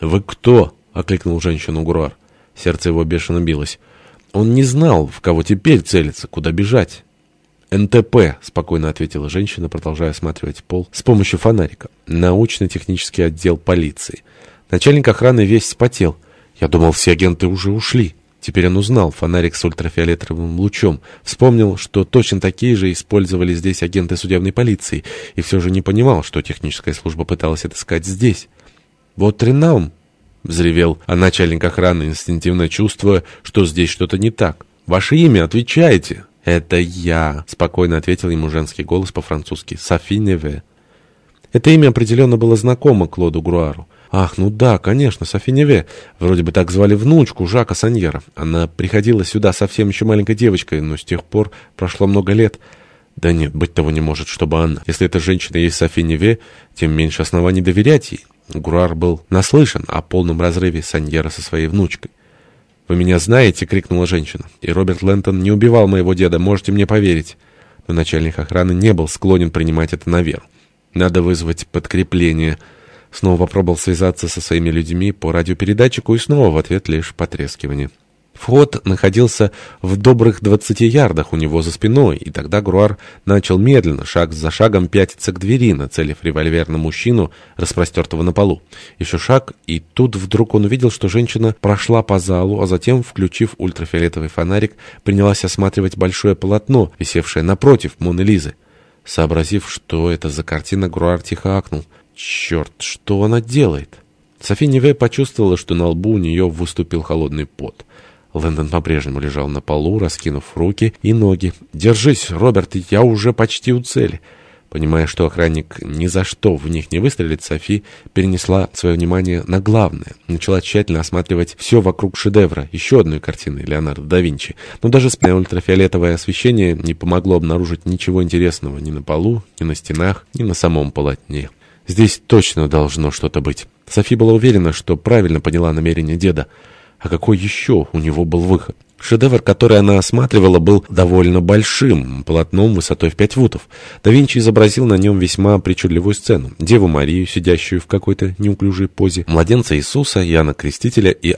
«Вы кто?» — окликнул женщину Гуруар. Сердце его бешено билось. Он не знал, в кого теперь целиться, куда бежать. «НТП», — спокойно ответила женщина, продолжая осматривать пол с помощью фонарика. «Научно-технический отдел полиции». Начальник охраны весь спотел. «Я думал, все агенты уже ушли». Теперь он узнал фонарик с ультрафиолетовым лучом. Вспомнил, что точно такие же использовали здесь агенты судебной полиции, и все же не понимал, что техническая служба пыталась отыскать здесь. «Вот Ренаум!» — взревел, а начальник охраны, инстинктивно чувствуя, что здесь что-то не так. «Ваше имя, отвечайте!» «Это я», — спокойно ответил ему женский голос по-французски. «Софи Неве». Это имя определенно было знакомо Клоду Груару. Ах, ну да, конечно, Софи Неве. Вроде бы так звали внучку Жака Саньера. Она приходила сюда совсем еще маленькой девочкой, но с тех пор прошло много лет. Да нет, быть того не может, чтобы она. Если эта женщина есть Софи Неве, тем меньше оснований доверять ей. Груар был наслышан о полном разрыве Саньера со своей внучкой. «Вы меня знаете?» — крикнула женщина. «И Роберт Лэнтон не убивал моего деда, можете мне поверить». Но начальник охраны не был склонен принимать это на веру. «Надо вызвать подкрепление». Снова попробовал связаться со своими людьми по радиопередатчику и снова в ответ лишь потрескивание. Вход находился в добрых двадцати ярдах у него за спиной, и тогда Груар начал медленно, шаг за шагом пятиться к двери, нацелив револьвер на мужчину, распростертого на полу. Еще шаг, и тут вдруг он увидел, что женщина прошла по залу, а затем, включив ультрафиолетовый фонарик, принялась осматривать большое полотно, висевшее напротив Моны Лизы. Сообразив, что это за картина, Груар тихо акнул. «Черт, что она делает?» Софи Неве почувствовала, что на лбу у нее выступил холодный пот. Лэндон по-прежнему лежал на полу, раскинув руки и ноги. «Держись, Роберт, я уже почти у цели». Понимая, что охранник ни за что в них не выстрелит, Софи перенесла свое внимание на главное. Начала тщательно осматривать все вокруг шедевра, еще одной картины Леонардо да Винчи. Но даже спная ультрафиолетовое освещение не помогло обнаружить ничего интересного ни на полу, ни на стенах, ни на самом полотне. Здесь точно должно что-то быть. Софи была уверена, что правильно поняла намерение деда. А какой еще у него был выход? Шедевр, который она осматривала, был довольно большим, полотном высотой в пять футов. Да Винчи изобразил на нем весьма причудливую сцену. Деву Марию, сидящую в какой-то неуклюжей позе, младенца Иисуса, Иоанна Крестителя и